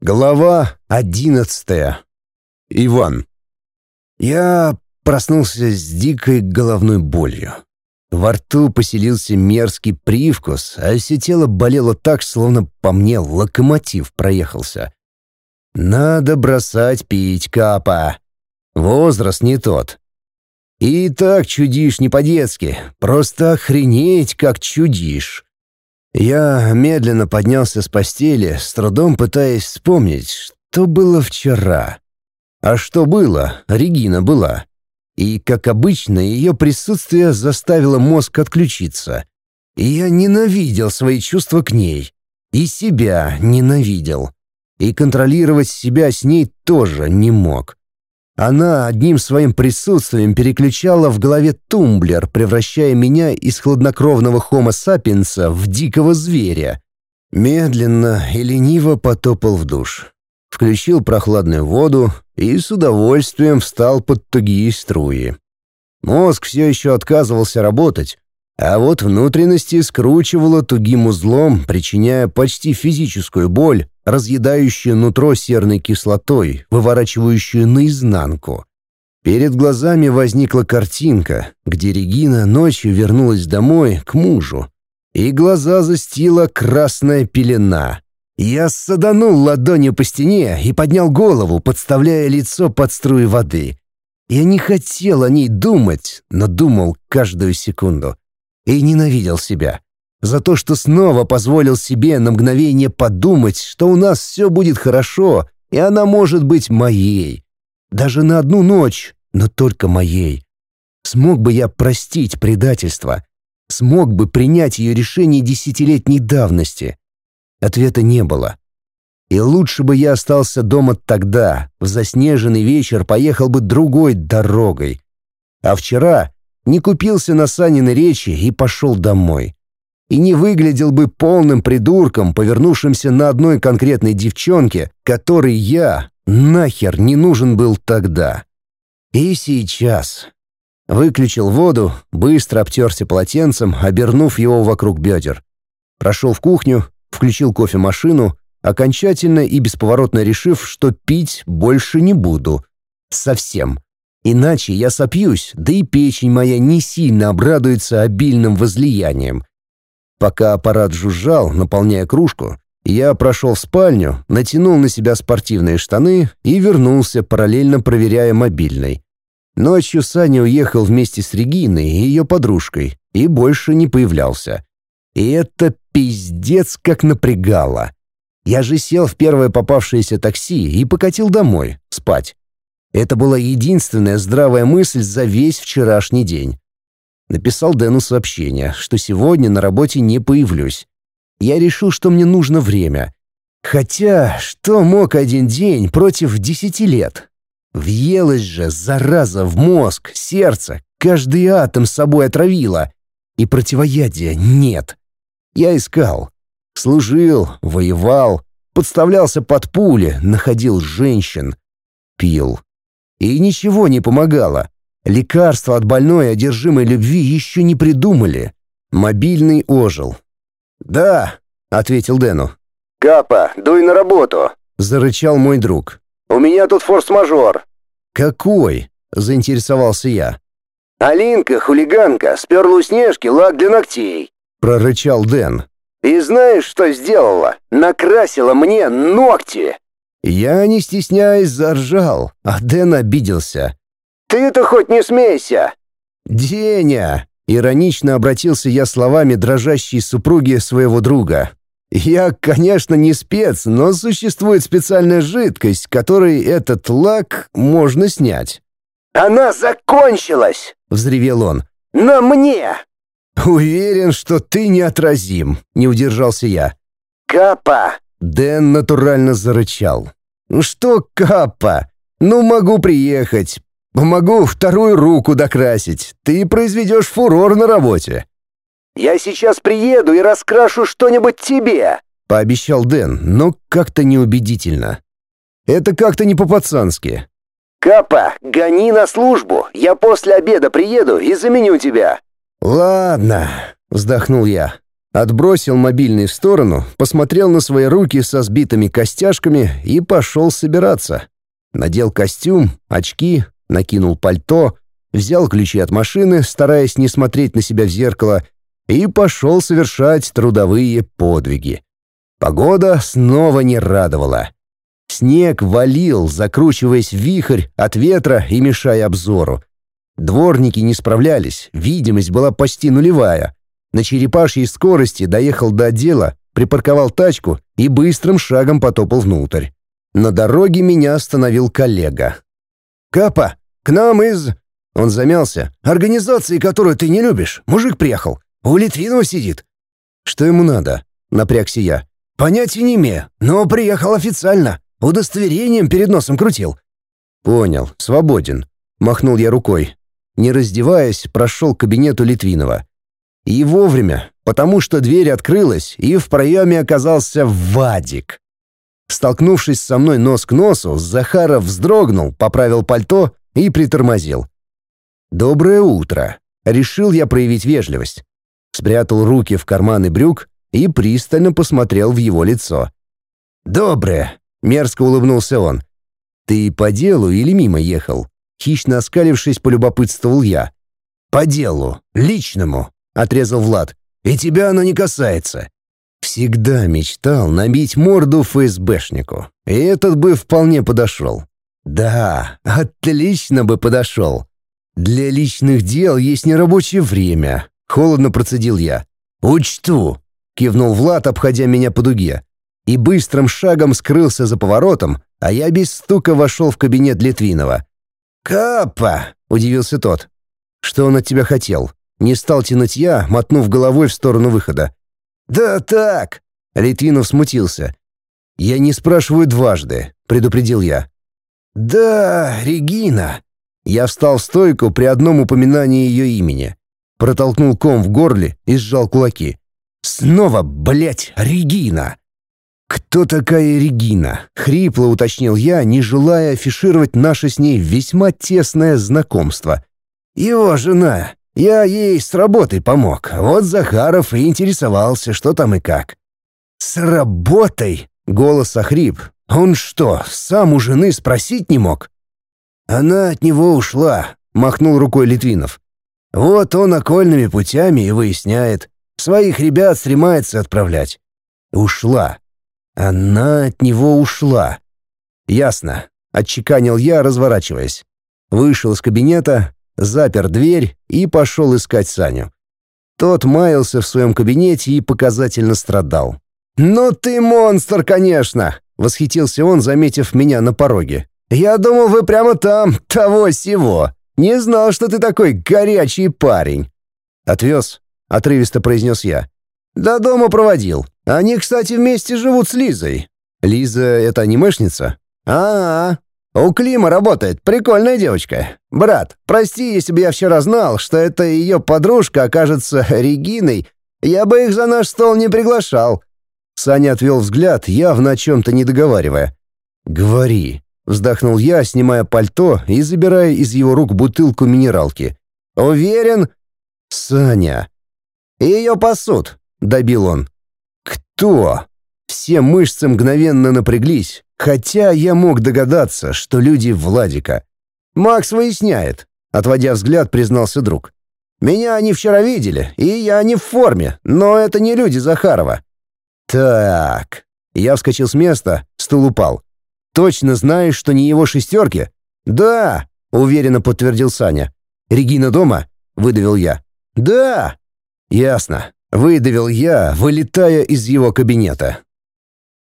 Глава одиннадцатая. Иван. Я проснулся с дикой головной болью. Во рту поселился мерзкий привкус, а все тело болело так, словно по мне локомотив проехался. Надо бросать пить, капа. Возраст не тот. И так чудишь не по-детски, просто охренеть, как чудишь. Я медленно поднялся с постели, с трудом пытаясь вспомнить, что было вчера. А что было, Регина была. И, как обычно, ее присутствие заставило мозг отключиться. И я ненавидел свои чувства к ней. И себя ненавидел. И контролировать себя с ней тоже не мог. Она одним своим присутствием переключала в голове тумблер, превращая меня из хладнокровного хомо сапиенса в дикого зверя. Медленно и лениво потопал в душ. Включил прохладную воду и с удовольствием встал под тугие струи. Мозг все еще отказывался работать, а вот внутренности скручивало тугим узлом, причиняя почти физическую боль, разъедающую нутро серной кислотой, выворачивающую наизнанку. Перед глазами возникла картинка, где Регина ночью вернулась домой к мужу, и глаза застила красная пелена. Я саданул ладонью по стене и поднял голову, подставляя лицо под струи воды. Я не хотел о ней думать, но думал каждую секунду и ненавидел себя за то, что снова позволил себе на мгновение подумать, что у нас все будет хорошо, и она может быть моей. Даже на одну ночь, но только моей. Смог бы я простить предательство? Смог бы принять ее решение десятилетней давности? Ответа не было. И лучше бы я остался дома тогда, в заснеженный вечер поехал бы другой дорогой. А вчера не купился на Санины речи и пошел домой. И не выглядел бы полным придурком, повернувшимся на одной конкретной девчонке, которой я нахер не нужен был тогда. И сейчас. Выключил воду, быстро обтерся полотенцем, обернув его вокруг бедер. Прошел в кухню, включил кофемашину, окончательно и бесповоротно решив, что пить больше не буду. Совсем. Иначе я сопьюсь, да и печень моя не сильно обрадуется обильным возлиянием. Пока аппарат жужжал, наполняя кружку, я прошел в спальню, натянул на себя спортивные штаны и вернулся, параллельно проверяя мобильный. Ночью Саня уехал вместе с Региной и ее подружкой и больше не появлялся. И это пиздец как напрягало. Я же сел в первое попавшееся такси и покатил домой, спать. Это была единственная здравая мысль за весь вчерашний день. Написал Дэну сообщение, что сегодня на работе не появлюсь. Я решил, что мне нужно время. Хотя, что мог один день против десяти лет? Въелась же, зараза, в мозг, сердце, каждый атом собой отравила. И противоядия нет. Я искал. Служил, воевал, подставлялся под пули, находил женщин. Пил. И ничего не помогало. Лекарства от больной одержимой любви еще не придумали. Мобильный ожил. «Да», — ответил Дэну. «Капа, дуй на работу», — зарычал мой друг. «У меня тут форс-мажор». «Какой?» — заинтересовался я. «Алинка, хулиганка, сперла у Снежки лак для ногтей», — прорычал Дэн. «И знаешь, что сделала? Накрасила мне ногти!» Я, не стесняясь, заржал, а Дэн обиделся. «Ты-то хоть не смейся!» «Деня!» — иронично обратился я словами дрожащей супруги своего друга. «Я, конечно, не спец, но существует специальная жидкость, которой этот лак можно снять». «Она закончилась!» — взревел он. «На мне!» «Уверен, что ты неотразим», — не удержался я. «Капа!» — Дэн натурально зарычал. «Ну что, Капа? Ну, могу приехать. Помогу вторую руку докрасить. Ты произведешь фурор на работе». «Я сейчас приеду и раскрашу что-нибудь тебе», — пообещал Дэн, но как-то неубедительно. «Это как-то не по-пацански». «Капа, гони на службу. Я после обеда приеду и заменю тебя». «Ладно», — вздохнул я. Отбросил мобильный в сторону, посмотрел на свои руки со сбитыми костяшками и пошел собираться. Надел костюм, очки, накинул пальто, взял ключи от машины, стараясь не смотреть на себя в зеркало, и пошел совершать трудовые подвиги. Погода снова не радовала. Снег валил, закручиваясь в вихрь от ветра и мешая обзору. Дворники не справлялись, видимость была почти нулевая. На черепашьей скорости доехал до отдела, припарковал тачку и быстрым шагом потопал внутрь. На дороге меня остановил коллега. «Капа, к нам из...» Он замялся. «Организации, которую ты не любишь. Мужик приехал. У Литвинова сидит». «Что ему надо?» — напрягся я. «Понятия не имею, но приехал официально. Удостоверением перед носом крутил». «Понял, свободен», — махнул я рукой. Не раздеваясь, прошел к кабинету Литвинова. И вовремя, потому что дверь открылась, и в проеме оказался Вадик. Столкнувшись со мной нос к носу, Захаров вздрогнул, поправил пальто и притормозил. «Доброе утро!» Решил я проявить вежливость. Спрятал руки в карманы брюк и пристально посмотрел в его лицо. «Доброе!» — мерзко улыбнулся он. «Ты по делу или мимо ехал?» Хищно оскалившись, полюбопытствовал я. «По делу, личному», — отрезал Влад. «И тебя оно не касается». Всегда мечтал набить морду ФСБшнику. И этот бы вполне подошел. Да, отлично бы подошел. Для личных дел есть нерабочее время. Холодно процедил я. «Учту», — кивнул Влад, обходя меня по дуге. И быстрым шагом скрылся за поворотом, а я без стука вошел в кабинет Литвинова. «Капа!» — удивился тот. «Что он от тебя хотел?» Не стал тянуть я, мотнув головой в сторону выхода. «Да так!» — Литвинов смутился. «Я не спрашиваю дважды», — предупредил я. «Да, Регина!» Я встал в стойку при одном упоминании ее имени. Протолкнул ком в горле и сжал кулаки. «Снова, блядь, Регина!» «Кто такая Регина?» — хрипло уточнил я, не желая афишировать наше с ней весьма тесное знакомство. «Его жена. Я ей с работой помог. Вот Захаров и интересовался, что там и как». «С работой?» — голос охрип. «Он что, сам у жены спросить не мог?» «Она от него ушла», — махнул рукой Литвинов. «Вот он окольными путями и выясняет. Своих ребят стремается отправлять. Ушла. Она от него ушла. Ясно. Отчеканил я, разворачиваясь. Вышел из кабинета, запер дверь и пошел искать Саню. Тот маялся в своем кабинете и показательно страдал. «Ну ты монстр, конечно!» — восхитился он, заметив меня на пороге. «Я думал, вы прямо там, того-сего. Не знал, что ты такой горячий парень». «Отвез», — отрывисто произнес я. «До дома проводил. Они, кстати, вместе живут с Лизой. Лиза — это анимешница? А, -а, У Клима работает. Прикольная девочка. Брат, прости, если бы я вчера знал, что это ее подружка окажется Региной, я бы их за наш стол не приглашал». Саня отвел взгляд, явно о чем-то не договаривая. «Говори», — вздохнул я, снимая пальто и забирая из его рук бутылку минералки. «Уверен?» «Саня». «Ее пасут», — добил он. «Кто?» Все мышцы мгновенно напряглись, хотя я мог догадаться, что люди Владика. «Макс выясняет», — отводя взгляд, признался друг. «Меня они вчера видели, и я не в форме, но это не люди Захарова». «Так...» Я вскочил с места, стул упал. «Точно знаешь, что не его шестерки?» «Да», — уверенно подтвердил Саня. «Регина дома?» — выдавил я. «Да». «Ясно. Выдавил я, вылетая из его кабинета.